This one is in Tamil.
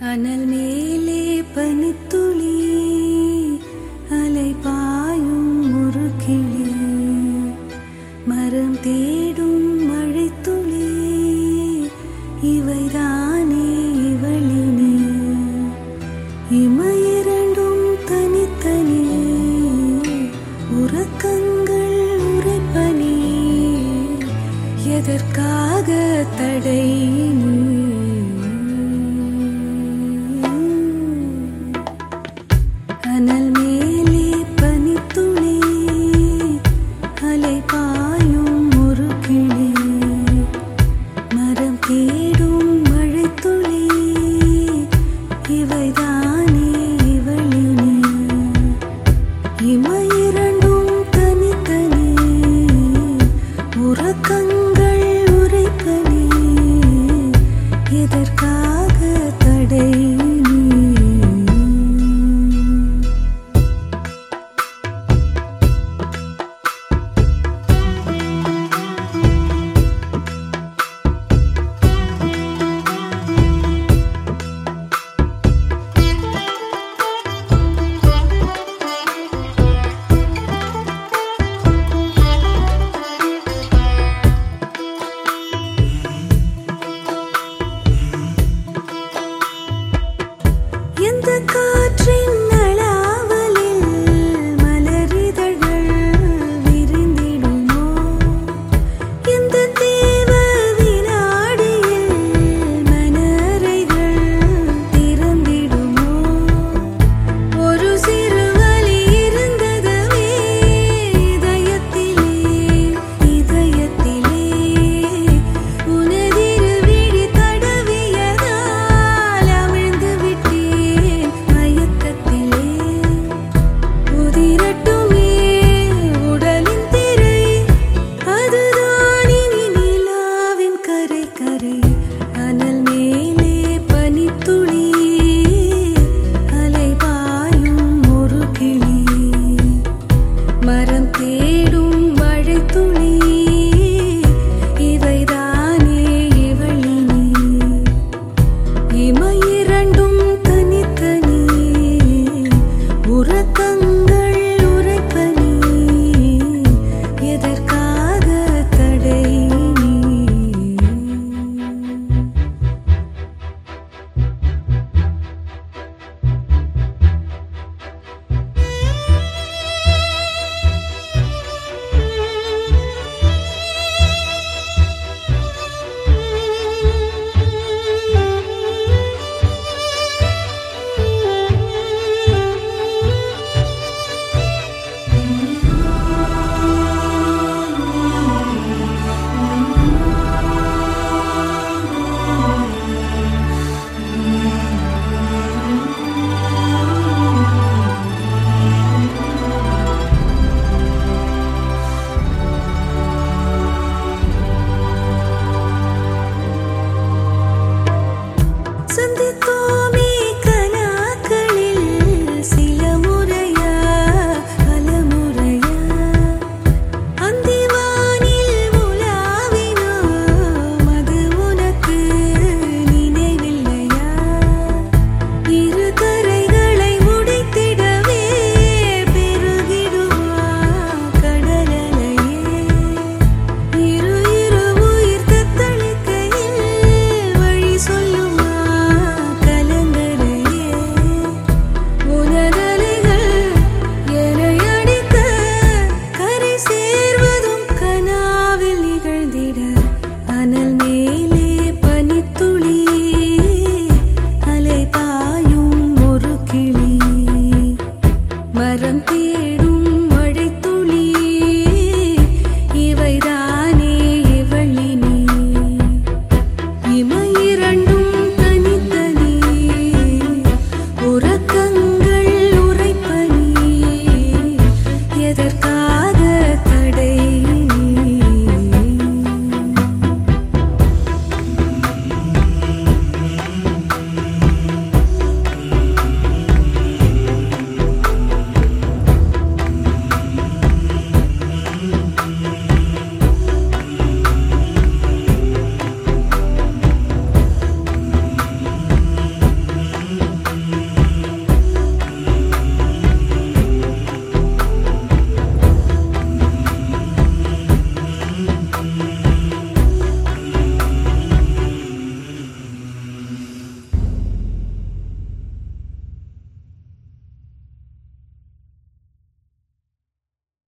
அனல் மேலே பனித்துளி அலை பாயும் ஒரு கிளி மரம் தே தடை